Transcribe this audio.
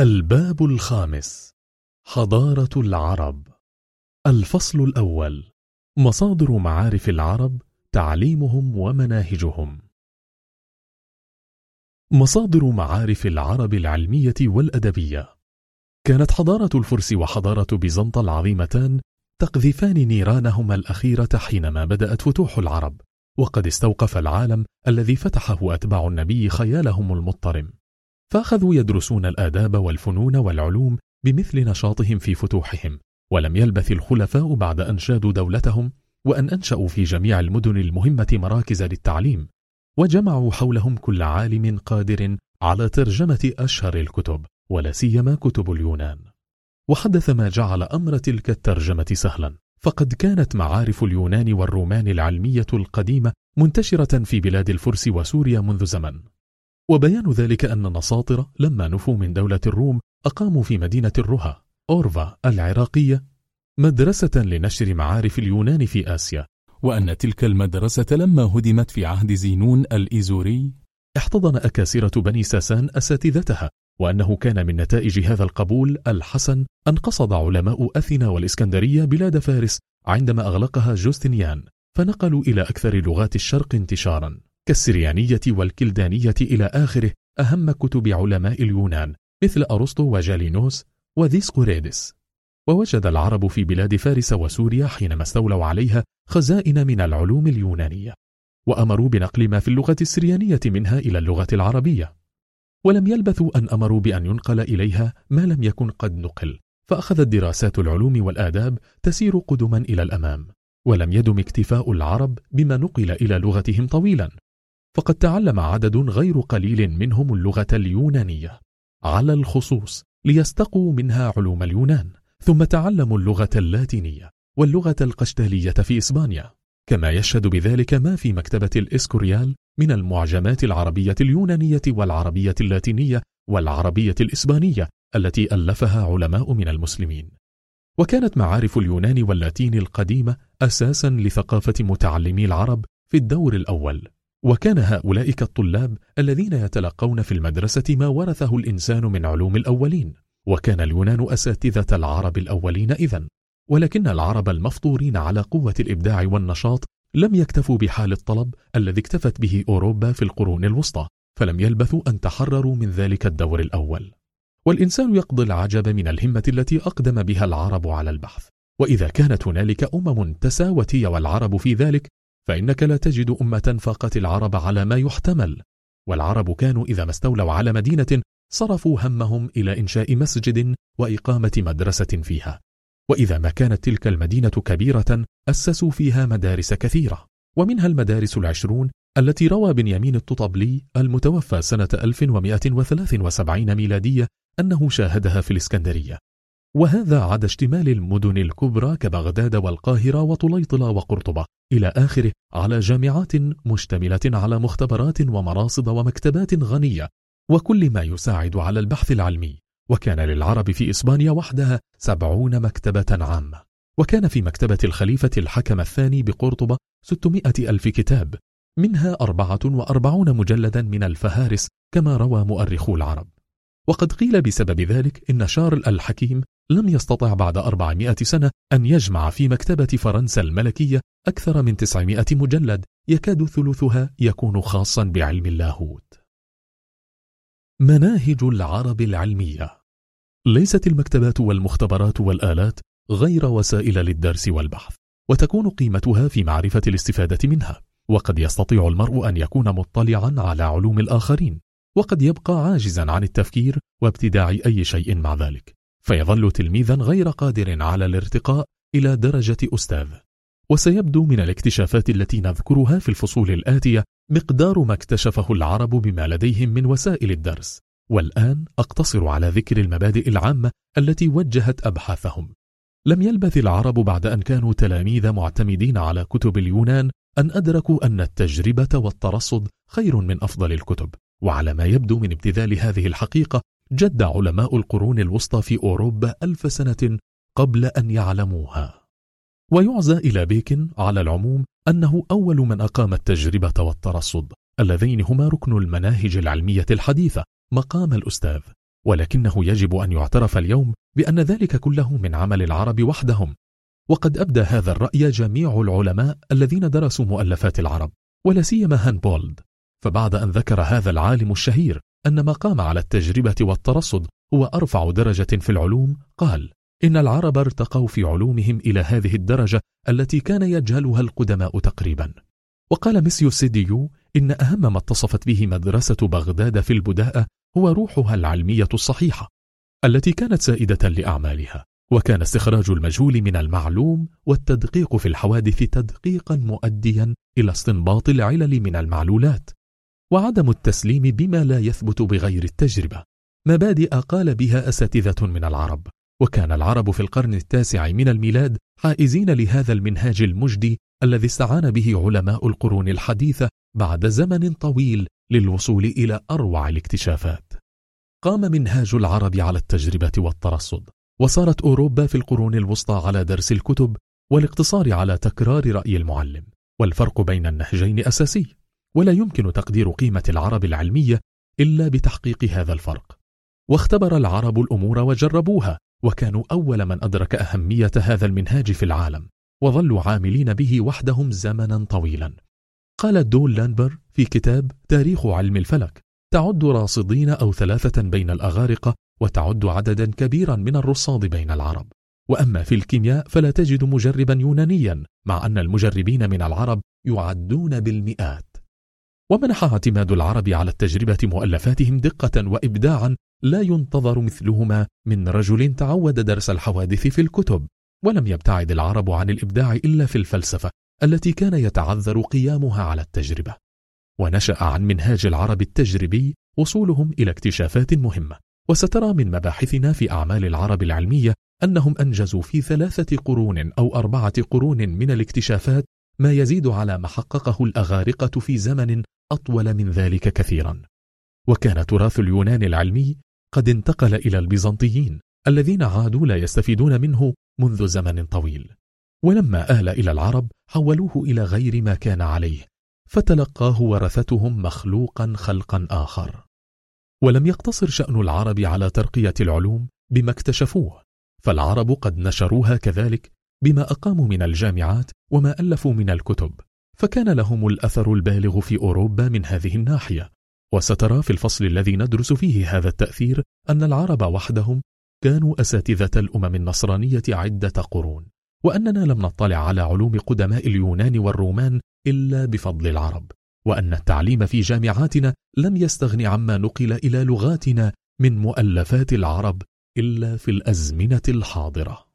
الباب الخامس حضارة العرب. الفصل الأول مصادر معارف العرب تعليمهم ومناهجهم. مصادر معارف العرب العلمية والأدبية. كانت حضارة الفرس وحضارة بيزنطة العظيمتان تقذفان نيرانهما الأخيرة حينما بدأت فتوح العرب وقد استوقف العالم الذي فتحه أتباع النبي خيالهم المضطرم. فأخذوا يدرسون الآداب والفنون والعلوم بمثل نشاطهم في فتوحهم ولم يلبث الخلفاء بعد أن شادوا دولتهم وأن أنشأوا في جميع المدن المهمة مراكز للتعليم وجمعوا حولهم كل عالم قادر على ترجمة أشهر الكتب ولا سيما كتب اليونان. وحدث ما جعل أمر تلك الترجمة سهلا فقد كانت معارف اليونان والرومان العلمية القديمة منتشرة في بلاد الفرس وسوريا منذ زمن. وبيان ذلك أن النصاطر لما نفوا من دولة الروم أقاموا في مدينة الرها أورفا العراقية مدرسة لنشر معارف اليونان في آسيا. وأن تلك المدرسة لما هدمت في عهد زينون الإيزوري. احتضن أكاسرة بني ساسان أساتذتها وأنه كان من نتائج هذا القبول الحسن أن قصد علماء أثينا والإسكندرية بلاد فارس عندما أغلقها جوستنيان فنقلوا إلى أكثر لغات الشرق انتشارا. كالسريانية والكلدانية إلى آخره أهم كتب علماء اليونان مثل أرسطو وجالينوس وذيسقوريدس. ووجد العرب في بلاد فارس وسوريا حينما استولوا عليها خزائن من العلوم اليونانية وأمروا بنقل ما في اللغة السريانية منها إلى اللغة العربية. ولم يلبثوا أن أمروا بأن ينقل إليها ما لم يكن قد نقل فأخذت دراسات العلوم والآداب تسير قدما إلى الأمام. ولم يدم اكتفاء العرب بما نقل إلى لغتهم طويلا. فقد تعلم عدد غير قليل منهم اللغة اليونانية. على الخصوص ليستقوا منها علوم اليونان ثم تعلموا اللغة اللاتينية واللغة القشتالية في إسبانيا. كما يشهد بذلك ما في مكتبة الإسكوريال من المعجمات العربية اليونانية والعربية اللاتينية والعربية الإسبانية التي ألفها علماء من المسلمين. وكانت معارف اليونان واللاتين القديمة أساسا لثقافة متعلمي العرب في الدور الأول. وكان هؤلاء كالطلاب الذين يتلقون في المدرسة ما ورثه الإنسان من علوم الأولين وكان اليونان أساتذة العرب الأولين إذن ولكن العرب المفطورين على قوة الإبداع والنشاط لم يكتفوا بحال الطلب الذي اكتفت به أوروبا في القرون الوسطى فلم يلبثوا أن تحرروا من ذلك الدور الأول. والإنسان يقضي العجب من الهمة التي أقدم بها العرب على البحث. وإذا كانت هنالك أمم تساوت هي والعرب في ذلك فإنك لا تجد أمة فاقت العرب على ما يحتمل. والعرب كانوا إذا ما استولوا على مدينة صرفوا همهم إلى إنشاء مسجد وإقامة مدرسة فيها. وإذا ما كانت تلك المدينة كبيرة أسسوا فيها مدارس كثيرة. ومنها المدارس العشرون التي روى بنيامين التطبلي المتوفى سنة 1173 ميلادية أنه شاهدها في الإسكندرية. وهذا عدا اشتمال المدن الكبرى كبغداد والقاهرة وطليطلة وقرطبة. إلى آخره على جامعات مشتملة على مختبرات ومراصد ومكتبات غنية. وكل ما يساعد على البحث العلمي. وكان للعرب في إسبانيا وحدها سبعون مكتبة عامة. وكان في مكتبة الخليفة الحكم الثاني بقرطبة ستمائة ألف كتاب. منها أربعة وأربعون مجلدا من الفهارس كما روى مؤرخو العرب. وقد قيل بسبب ذلك إن شارل الحكيم لم يستطع بعد أربعمائة سنة أن يجمع في مكتبة فرنسا الملكية أكثر من تسعمائة مجلد يكاد ثلثها يكون خاصا بعلم اللاهوت. مناهج العرب العلمية. ليست المكتبات والمختبرات والآلات غير وسائل للدرس والبحث وتكون قيمتها في معرفة الاستفادة منها وقد يستطيع المرء أن يكون مطلعا على علوم الآخرين وقد يبقى عاجزا عن التفكير وابتداع أي شيء مع ذلك. فيظل تلميذا غير قادر على الارتقاء إلى درجة أستاذ. وسيبدو من الاكتشافات التي نذكرها في الفصول الآتية مقدار ما اكتشفه العرب بما لديهم من وسائل الدرس. والآن أقتصر على ذكر المبادئ العامة التي وجهت أبحاثهم. لم يلبث العرب بعد أن كانوا تلاميذ معتمدين على كتب اليونان أن أدركوا أن التجربة والترصد خير من أفضل الكتب. وعلى ما يبدو من ابتذال هذه الحقيقة جد علماء القرون الوسطى في أوروبا ألف سنة قبل أن يعلموها. ويعزى إلى بيكن على العموم أنه أول من أقام التجربة والترصد اللذين هما ركن المناهج العلمية الحديثة مقام الأستاذ. ولكنه يجب أن يعترف اليوم بأن ذلك كله من عمل العرب وحدهم. وقد أبدى هذا الرأي جميع العلماء الذين درسوا مؤلفات العرب ولا سيما هانبولد. فبعد أن ذكر هذا العالم الشهير أن ما قام على التجربة والترصد هو أرفع درجة في العلوم. قال إن العرب ارتقوا في علومهم إلى هذه الدرجة التي كان يجهلها القدماء تقريبا. وقال ميسيو سيديو إن أهم ما اتصفت به مدرسة بغداد في البداءة هو روحها العلمية الصحيحة التي كانت سائدة لأعمالها وكان استخراج المجهول من المعلوم والتدقيق في الحوادث تدقيقا مؤديا إلى استنباط العلل من المعلولات. وعدم التسليم بما لا يثبت بغير التجربة. مبادئ قال بها أساتذة من العرب. وكان العرب في القرن التاسع من الميلاد حائزين لهذا المنهاج المجدي الذي استعان به علماء القرون الحديثة بعد زمن طويل للوصول إلى أروع الاكتشافات. قام منهاج العرب على التجربة والترصد. وصارت أوروبا في القرون الوسطى على درس الكتب والاقتصار على تكرار رأي المعلم. والفرق بين النهجين أساسي. ولا يمكن تقدير قيمة العرب العلمية إلا بتحقيق هذا الفرق. واختبر العرب الأمور وجربوها وكانوا أول من أدرك أهمية هذا المنهاج في العالم وظلوا عاملين به وحدهم زمنا طويلا. قال دول لانبر في كتاب تاريخ علم الفلك تعد راصدين أو ثلاثة بين الأغارقة وتعد عددا كبيرا من الرصاد بين العرب. وأما في الكيمياء فلا تجد مجربا يونانيا مع أن المجربين من العرب يعدون بالمئات. ومنح اعتماد العرب على التجربة مؤلفاتهم دقة وإبداعا لا ينتظر مثلهما من رجل تعود درس الحوادث في الكتب ولم يبتعد العرب عن الإبداع إلا في الفلسفة التي كان يتعذر قيامها على التجربة. ونشأ عن منهاج العرب التجربي وصولهم إلى اكتشافات مهمة. وسترى من مباحثنا في أعمال العرب العلمية أنهم أنجزوا في ثلاثة قرون أو أربعة قرون من الاكتشافات ما يزيد على ما حققه الأغارقة في زمن أطول من ذلك كثيرا. وكان تراث اليونان العلمي قد انتقل إلى البيزنطيين الذين عادوا لا يستفيدون منه منذ زمن طويل. ولما آل إلى العرب حولوه إلى غير ما كان عليه فتلقاه ورثتهم مخلوقا خلقا آخر. ولم يقتصر شأن العرب على ترقية العلوم بما اكتشفوه فالعرب قد نشروها كذلك بما أقاموا من الجامعات وما ألفوا من الكتب فكان لهم الأثر البالغ في أوروبا من هذه الناحية. وسترى في الفصل الذي ندرس فيه هذا التأثير أن العرب وحدهم كانوا أساتذة الأمم النصرانية عدة قرون وأننا لم نطلع على علوم قدماء اليونان والرومان إلا بفضل العرب وأن التعليم في جامعاتنا لم يستغن عما نقل إلى لغاتنا من مؤلفات العرب إلا في الأزمنة الحاضرة.